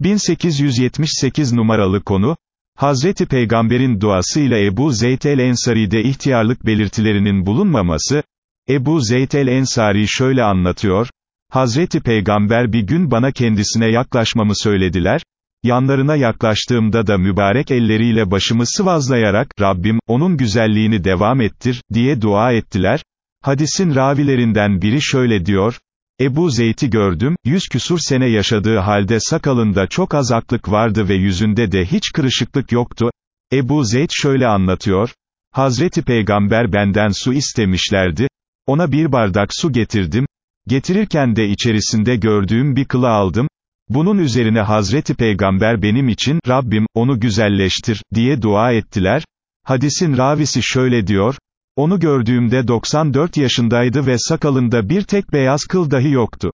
1878 numaralı konu, Hazreti Peygamber'in duasıyla Ebu Zeyd el-Ensari'de ihtiyarlık belirtilerinin bulunmaması, Ebu Zeyd el-Ensari şöyle anlatıyor, Hazreti Peygamber bir gün bana kendisine yaklaşmamı söylediler, yanlarına yaklaştığımda da mübarek elleriyle başımı sıvazlayarak, Rabbim, onun güzelliğini devam ettir, diye dua ettiler, hadisin ravilerinden biri şöyle diyor, Ebu Zeyt'i gördüm, yüz küsur sene yaşadığı halde sakalında çok az aklık vardı ve yüzünde de hiç kırışıklık yoktu. Ebu Zeyd şöyle anlatıyor, Hazreti Peygamber benden su istemişlerdi, ona bir bardak su getirdim, getirirken de içerisinde gördüğüm bir kılı aldım, bunun üzerine Hazreti Peygamber benim için, Rabbim, onu güzelleştir, diye dua ettiler, hadisin ravisi şöyle diyor, onu gördüğümde 94 yaşındaydı ve sakalında bir tek beyaz kıl dahi yoktu.